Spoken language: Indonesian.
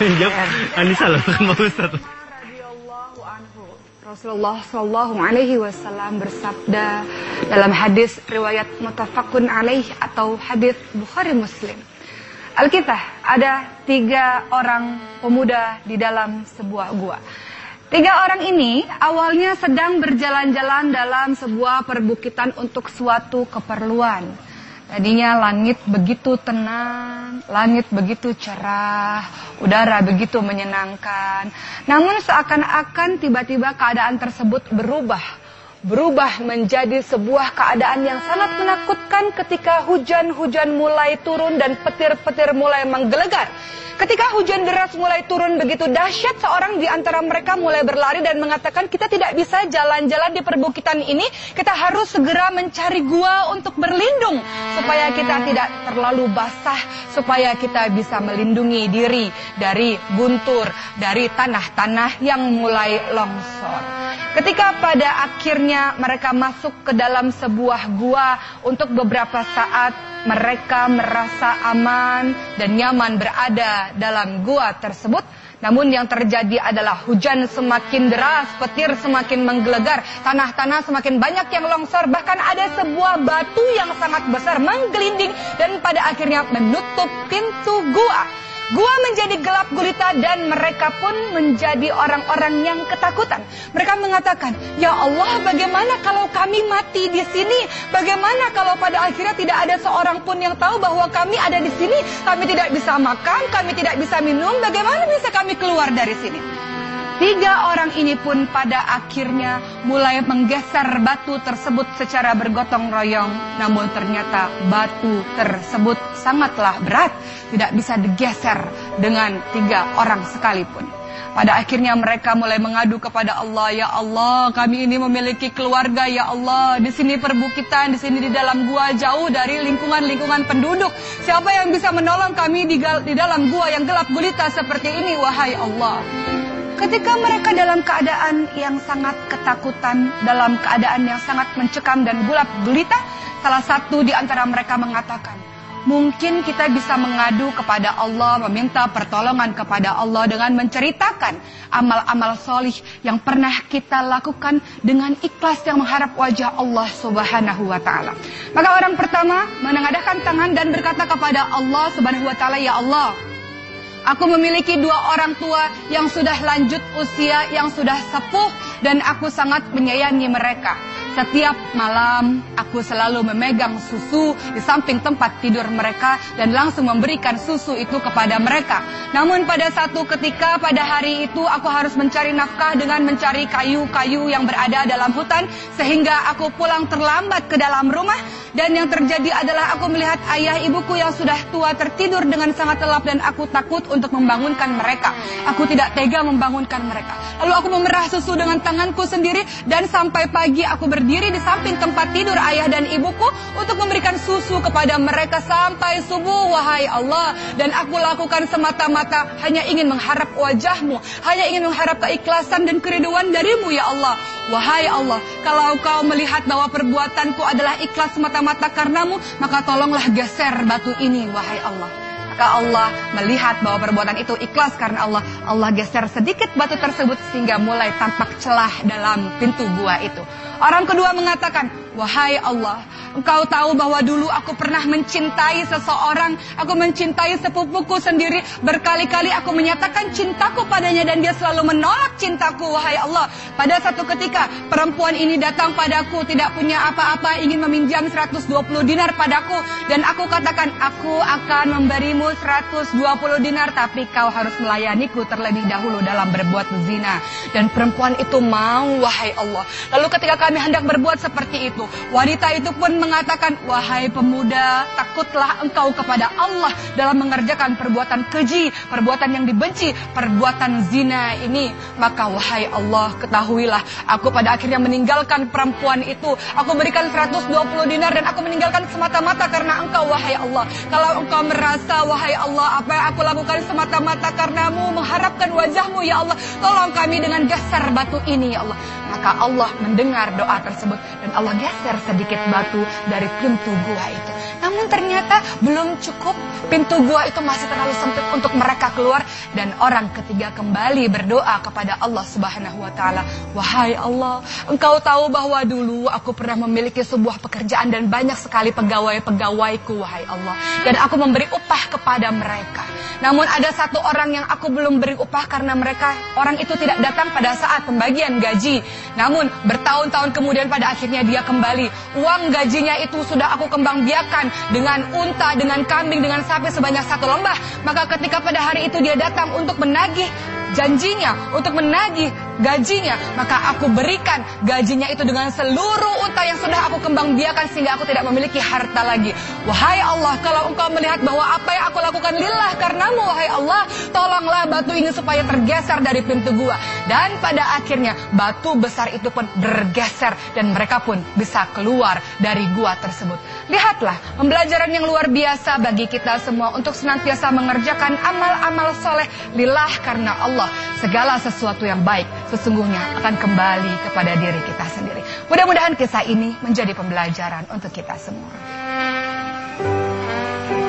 Jawab Anissa loh, bukan Pak Ustaz. Rasulullah Shallallahu Alaihi Wasallam bersabda dalam hadis riwayat mutafakun alaih atau hadis Bukhari Muslim. Alkitah ada tiga orang pemuda di dalam sebuah gua. Tiga orang ini awalnya sedang berjalan-jalan dalam sebuah perbukitan untuk suatu keperluan. Tadinya langit begitu tenang, langit begitu cerah, udara begitu menyenangkan. Namun seakan-akan tiba-tiba keadaan tersebut berubah. Berubah menjadi sebuah keadaan yang sangat menakutkan ketika hujan-hujan mulai turun dan petir-petir mulai menggelegar. Ketika hujan deras mulai turun begitu dahsyat, seorang di antara mereka mulai berlari dan mengatakan kita tidak bisa jalan-jalan di perbukitan ini, kita harus segera mencari gua untuk berlindung supaya kita tidak terlalu basah, supaya kita bisa melindungi diri dari guntur, dari tanah-tanah yang mulai longsor. Ketika pada akhirnya mereka masuk ke dalam sebuah gua untuk beberapa saat mereka merasa aman dan nyaman berada dalam gua tersebut. Namun yang terjadi adalah hujan semakin deras, petir semakin menggelegar, tanah-tanah semakin banyak yang longsor, bahkan ada sebuah batu yang sangat besar menggelinding dan pada akhirnya menutup pintu gua. Gua menjadi gelap gulita dan mereka pun menjadi orang-orang yang ketakutan. Mereka mengatakan, "Ya Allah, bagaimana kalau kami mati di sini? Bagaimana kalau pada akhirnya tidak ada seorang pun yang tahu bahwa kami ada di sini? Kami tidak bisa makan, kami tidak bisa minum. Bagaimana bisa kami keluar dari sini?" Tiga orang ini pun pada akhirnya mulai menggeser batu tersebut secara bergotong royong. Namun ternyata batu tersebut sangatlah berat. Tidak bisa digeser dengan tiga orang sekalipun. Pada akhirnya mereka mulai mengadu kepada Allah, ya Allah, kami ini memiliki keluarga, ya Allah. Di sini perbukitan, di sini di dalam gua jauh dari lingkungan-lingkungan penduduk. Siapa yang bisa menolong kami di, dalam gua yang gelap gulita seperti ini, wahai Allah? Ketika mereka dalam keadaan yang sangat ketakutan, dalam keadaan yang sangat mencekam dan gelap gulita, salah satu di antara mereka mengatakan, Mungkin kita bisa mengadu kepada Allah, meminta pertolongan kepada Allah dengan menceritakan amal-amal solih yang pernah kita lakukan dengan ikhlas yang mengharap wajah Allah subhanahu wa ta'ala. Maka orang pertama menengadahkan tangan dan berkata kepada Allah subhanahu wa ta'ala, Ya Allah, Aku memiliki dua orang tua yang sudah lanjut usia, yang sudah sepuh, dan aku sangat menyayangi mereka. Setiap malam aku selalu memegang susu di samping tempat tidur mereka dan langsung memberikan susu itu kepada mereka. Namun pada satu ketika pada hari itu aku harus mencari nafkah dengan mencari kayu-kayu yang berada dalam hutan sehingga aku pulang terlambat ke dalam rumah dan yang terjadi adalah aku melihat ayah ibuku yang sudah tua tertidur dengan sangat lelap dan aku takut untuk membangunkan mereka. Aku tidak tega membangunkan mereka. Lalu aku memerah susu dengan tanganku sendiri dan sampai pagi aku berdiri di samping tempat tidur ayah dan ibuku untuk memberikan susu kepada mereka sampai subuh wahai Allah dan aku lakukan semata-mata hanya ingin mengharap wajahmu, hanya ingin mengharap keikhlasan dan keriduan darimu ya Allah. Wahai Allah, kalau kau melihat bahwa perbuatanku adalah ikhlas semata-mata karenamu, maka tolonglah geser batu ini wahai Allah. Maka Allah melihat bahwa perbuatan itu ikhlas karena Allah. Allah geser sedikit batu tersebut sehingga mulai tampak celah dalam pintu gua itu. Orang kedua mengatakan, Wahai Allah, engkau tahu bahwa dulu aku pernah mencintai seseorang. Aku mencintai sepupuku sendiri. Berkali-kali aku menyatakan cintaku padanya dan dia selalu menolak cintaku. Wahai Allah, pada satu ketika perempuan ini datang padaku tidak punya apa-apa ingin meminjam 120 dinar padaku. Dan aku katakan, aku akan memberimu 120 dinar tapi kau harus melayaniku terlebih dahulu dalam berbuat zina. Dan perempuan itu mau, wahai Allah. Lalu ketika kami hendak berbuat seperti itu, wanita itu pun mengatakan, "Wahai pemuda, takutlah engkau kepada Allah dalam mengerjakan perbuatan keji, perbuatan yang dibenci, perbuatan zina ini." Maka wahai Allah, ketahuilah, aku pada akhirnya meninggalkan perempuan itu. Aku berikan 120 dinar dan aku meninggalkan semata-mata karena engkau wahai Allah. Kalau engkau merasa wahai Allah, apa yang aku lakukan semata-mata karenamu mengharapkan wajahmu ya Allah, tolong kami dengan geser batu ini ya Allah. Maka Allah mendengar doa tersebut dan Allah geser sedikit batu dari pintu gua itu. Namun ternyata belum cukup, pintu gua itu masih terlalu sempit untuk mereka keluar dan orang ketiga kembali berdoa kepada Allah Subhanahu wa taala. Wahai Allah, Engkau tahu bahwa dulu aku pernah memiliki sebuah pekerjaan dan banyak sekali pegawai-pegawaiku wahai Allah dan aku memberi upah kepada mereka. Namun ada satu orang yang aku belum beri upah karena mereka orang itu tidak datang pada saat pembagian gaji. Namun bertahun-tahun kemudian pada akhirnya dia kembali. Uang gajinya itu sudah aku kembang biakan dengan unta, dengan kambing, dengan sapi sebanyak satu lembah. Maka ketika pada hari itu dia datang untuk menagih janjinya untuk menagih gajinya, maka aku berikan gajinya itu dengan seluruh unta yang sudah aku kembang biakan sehingga aku tidak memiliki harta lagi. Wahai Allah, kalau engkau melihat bahwa apa yang aku lakukan lillah karenamu, wahai Allah, tolonglah batu ini supaya tergeser dari pintu gua. Dan pada akhirnya batu besar itu pun bergeser dan mereka pun bisa keluar dari gua tersebut. Lihatlah, pembelajaran yang luar biasa bagi kita semua untuk senantiasa mengerjakan amal-amal soleh lillah karena Allah. Segala sesuatu yang baik sesungguhnya akan kembali kepada diri kita sendiri. Mudah-mudahan kisah ini menjadi pembelajaran untuk kita semua.